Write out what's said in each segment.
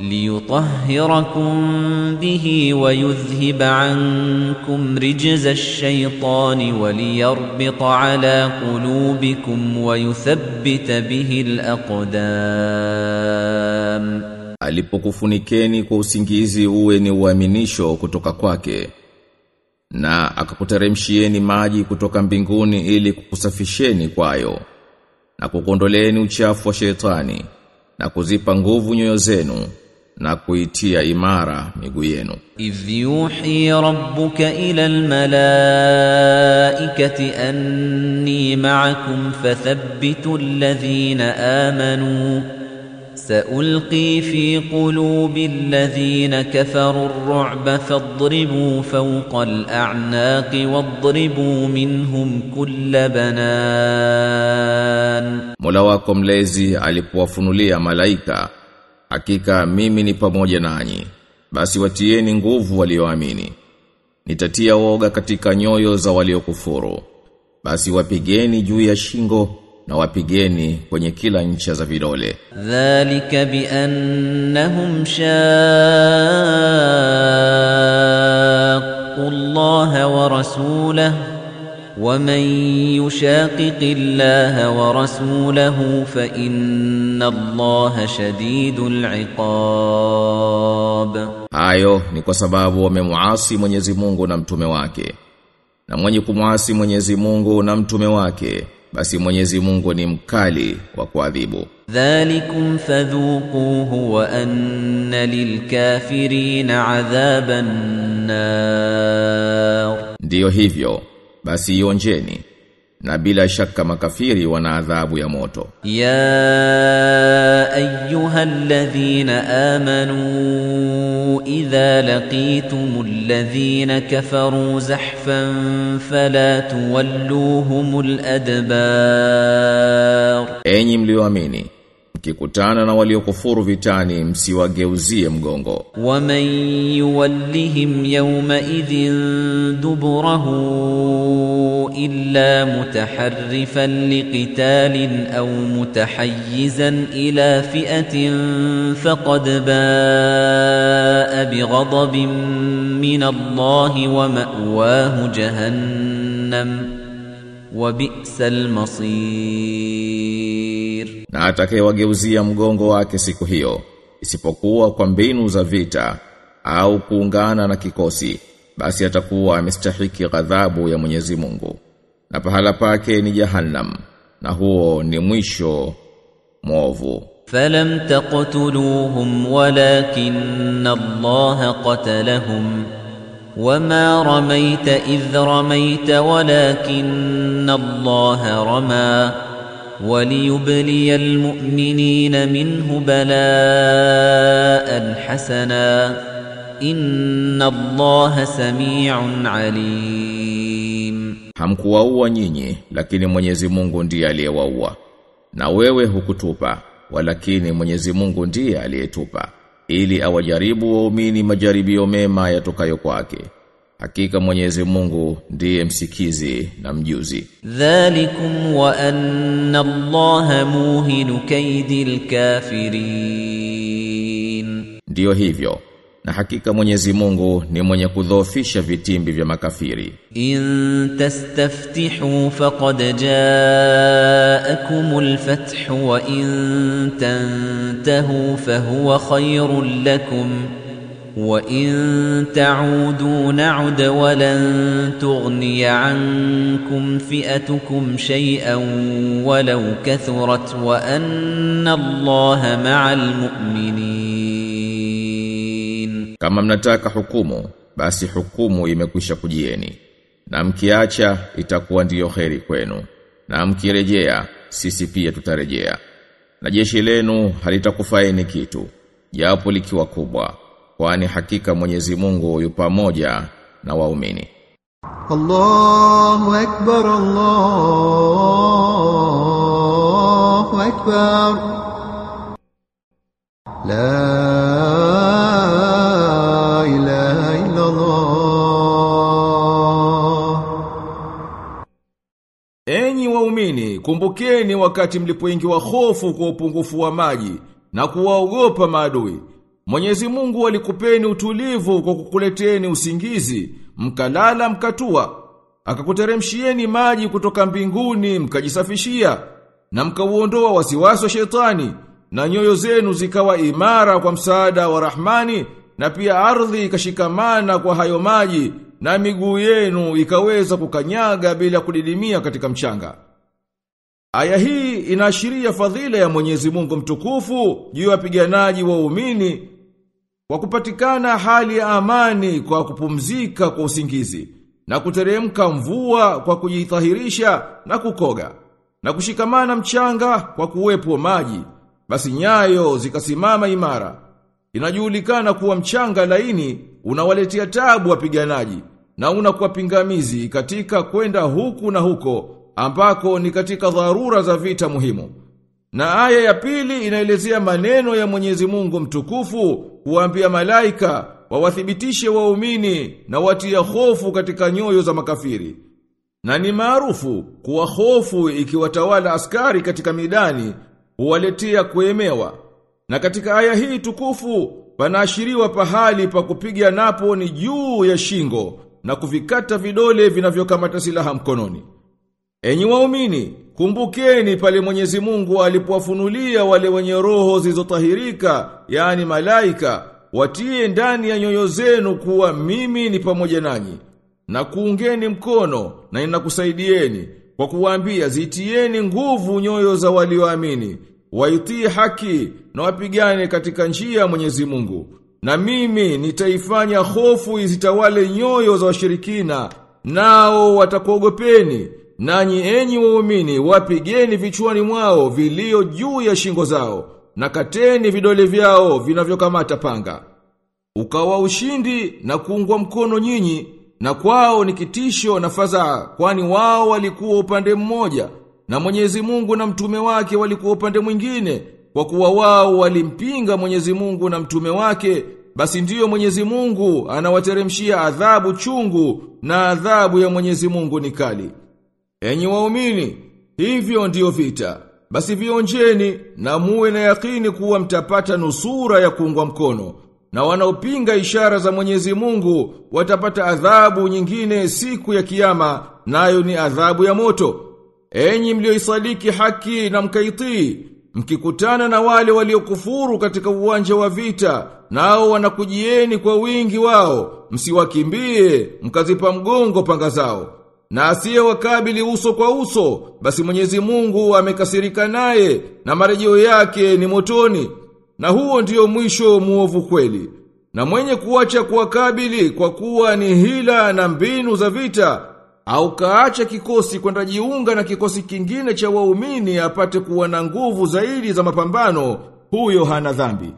ليطهركم به ويذهب عنكم رجز الشيطان وليربط على قلوبكم ويثبت به الأقدام alipokufunikeni kwa usingizi uwe ni uaminisho kutoka kwake na akakuteremshieni maji kutoka mbinguni ili kukusafisheni kwayo na kukondoleeni uchafu wa shetani na kuzipa nguvu nyoyo zenu na kuitia imara miguu yenu. إذ يوحي ربك إلى الملائكة أني معكم فثبتوا الذين آمنوا سألقي في قلوب الذين كفروا الرعب فاضربوا فوق الأعناق واضربوا منهم كل بنان Mola wako mlezi alipowafunulia malaika Hakika mimi ni pamoja nanyi. Basi watieni nguvu walioamini. Nitatia woga katika nyoyo za waliokufuru. Basi wapigeni juu ya shingo na wapigeni kwenye kila ncha za vidole. Dhalika bi annahum shaqqu Allah wa rasulahu ومن يشاقق الله ورسوله فإن الله شديد العقاب hayo ni kwa sababu wamemuasi Mwenyezi Mungu na mtume wake na mwenye kumwasi Mwenyezi Mungu na mtume wake basi Mwenyezi Mungu ni mkali wa kuadhibu ذلكم فذوقوه وأن للكافرين عذاب النار ndiyo hivyo basi ionjeni na bila shaka makafiri wana adhabu ya moto يا ايها الذين امنوا اذا لقيتم الذين كفروا زحفا فلا تولوهم الادبار enyi mlioamini mkikutana na waliokufuru vitani msiwageuzie mgongo ومن يولهم يومئذ دبره الا متحرفا لقتال او متحيزا الى فئه فقد باء بغضب من الله وماواه wa bi'sal masir. Na atakayewageuzia mgongo wake siku hiyo isipokuwa kwa mbinu za vita au kuungana na kikosi basi atakuwa amestahiki ghadhabu ya Mwenyezi Mungu. Na pahala pake ni jahannam na huo ni mwisho mwovu. Falam taqtuluhum walakinna Allah qatalahum. وما رميت إذ رميت ولكن الله رمى وليبلي المؤمنين منه بلاء حسنا إن الله سميع عليم hamkuwaua nyinyi lakini Mwenyezi Mungu ndiye aliyewaua na wewe hukutupa walakini Mwenyezi Mungu ndiye aliyetupa ili awajaribu waumini majaribio mema yatokayo kwake Hakika Mwenyezi Mungu ndiye msikizi na mjuzi. Dhalikum wa anna Allah muhinu kaidil kafirin. Ndiyo hivyo. na hakika Mwenyezi Mungu ni mwenye kudhoofisha vitimbi vya makafiri إن تستفتحوا فقد جاءكم الفتح وإن تنتهوا فهو خير لكم وإن تعودوا نعد ولن تغني عنكم فئتكم شيئا ولو كثرت وأن الله مع المؤمنين Kama mnataka hukumu, basi hukumu imekwisha kujieni. Na mkiacha itakuwa ndiyo kheri kwenu. Na mkirejea, sisi pia tutarejea. Na jeshi lenu halitakufaeni kitu, japo likiwa kubwa, kwani hakika Mwenyezi Mungu yu pamoja na waumini. Allahu akbar Allahu akbar La kumbukeni wakati mlipoingiwa hofu kwa upungufu wa maji na kuwaogopa maadui. Mwenyezi Mungu alikupeni utulivu kwa kukuleteni usingizi, mkalala mkatua. Akakuteremshieni maji kutoka mbinguni mkajisafishia na mkauondoa wasiwasi wa shetani na nyoyo zenu zikawa imara kwa msaada wa Rahmani na pia ardhi ikashikamana kwa hayo maji na miguu yenu ikaweza kukanyaga bila kudidimia katika mchanga. Aya hii inaashiria fadhila ya Mwenyezi Mungu mtukufu juu ya wapiganaji waumini kwa kupatikana hali ya amani kwa kupumzika kwa usingizi na kuteremka mvua kwa kujithahirisha na kukoga na kushikamana mchanga kwa kuwepo maji. Basi nyayo zikasimama imara. Inajulikana kuwa mchanga laini unawaletea tabu wapiganaji na unakuwa pingamizi katika kwenda huku na huko ambako ni katika dharura za vita muhimu na aya ya pili inaelezea maneno ya Mwenyezi Mungu mtukufu kuambia malaika wawathibitishe waumini na watia hofu katika nyoyo za makafiri. Na ni maarufu kuwa hofu ikiwatawala askari katika midani huwaletea kuemewa. Na katika aya hii tukufu panaashiriwa pahali pa kupiga napo ni juu ya shingo na kuvikata vidole vinavyokamata silaha mkononi. Enyi waumini, kumbukeni pale Mwenyezi Mungu alipowafunulia wale wenye roho zilizotahirika, yani malaika, watie ndani ya nyoyo zenu kuwa mimi ni pamoja nanyi. Na kuungeni mkono na ninakusaidieni kwa kuwaambia zitieni nguvu nyoyo za walioamini, waitii haki na wapigane katika njia ya Mwenyezi Mungu. Na mimi nitaifanya hofu izitawale nyoyo za washirikina, nao watakuogopeni. Nanyi enyi waumini wapigeni vichwani mwao vilio juu ya shingo zao na kateni vidole vyao vinavyokamata panga. Ukawa ushindi na kuungwa mkono nyinyi na kwao ni kitisho na fadhaa kwani wao walikuwa upande mmoja na Mwenyezi Mungu na mtume wake walikuwa upande mwingine kwa kuwa wao walimpinga Mwenyezi Mungu na mtume wake basi ndiyo Mwenyezi Mungu anawateremshia adhabu chungu na adhabu ya Mwenyezi Mungu ni kali. Enyi waumini, hivyo ndiyo vita. Basi vionjeni na muwe na yakini kuwa mtapata nusura ya kuungwa mkono. Na wanaopinga ishara za Mwenyezi Mungu watapata adhabu nyingine siku ya kiyama, nayo ni adhabu ya moto. Enyi mlioisadiki haki na mkaitii, mkikutana na wale waliokufuru katika uwanja wa vita, nao wanakujieni kwa wingi wao, msiwakimbie, mkazipa mgongo panga zao. Na asiye wakabili uso kwa uso, basi Mwenyezi Mungu amekasirika naye na marejeo yake ni motoni. Na huo ndiyo mwisho muovu kweli. Na mwenye kuacha kuwakabili kwa kuwa ni hila na mbinu za vita, au kaacha kikosi kwenda jiunga na kikosi kingine cha waumini apate kuwa na nguvu zaidi za mapambano, huyo hana dhambi.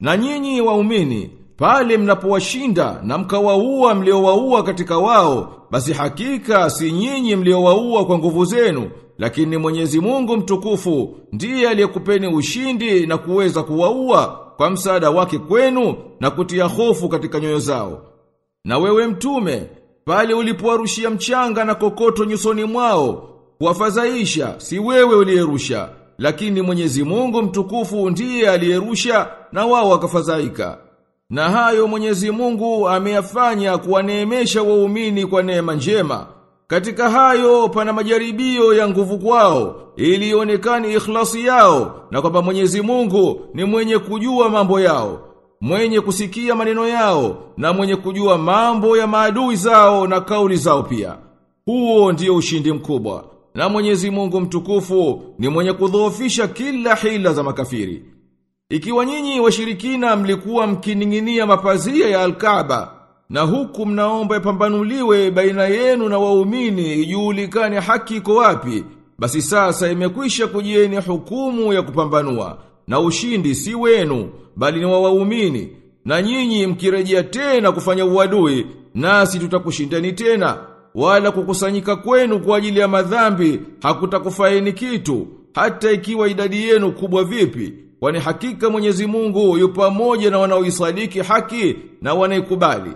Na nyinyi waumini, pale mnapowashinda na mkawaua mliowaua katika wao, basi hakika si nyinyi mliowaua kwa nguvu zenu, lakini Mwenyezi Mungu mtukufu ndiye aliyekupeni ushindi na kuweza kuwaua kwa msaada wake kwenu na kutia hofu katika nyoyo zao. Na wewe mtume, pale ulipowarushia mchanga na kokoto nyusoni mwao, kuwafadhaisha si wewe uliyerusha, lakini Mwenyezi Mungu mtukufu ndiye aliyerusha na wao wakafadhaika. Na hayo Mwenyezi Mungu ameyafanya kuwaneemesha waumini kwa neema njema. Katika hayo pana majaribio ya nguvu kwao ili ionekane ikhlasi yao na kwamba Mwenyezi Mungu ni mwenye kujua mambo yao, mwenye kusikia maneno yao na mwenye kujua mambo ya maadui zao na kauli zao pia. Huo ndio ushindi mkubwa. Na Mwenyezi Mungu mtukufu ni mwenye kudhoofisha kila hila za makafiri. Ikiwa nyinyi washirikina mlikuwa mkining'inia mapazia ya Al-Kaaba na huku mnaomba ipambanuliwe baina yenu na waumini ijulikane haki iko wapi, basi sasa imekwisha kujieni hukumu ya kupambanua na ushindi si wenu bali ni wa waumini. Na nyinyi mkirejea tena kufanya uadui nasi tutakushindani tena wala kukusanyika kwenu kwa ajili ya madhambi hakutakufaini kitu hata ikiwa idadi yenu kubwa vipi, kwani hakika Mwenyezi Mungu yu pamoja na wanaoisadiki haki na wanaikubali.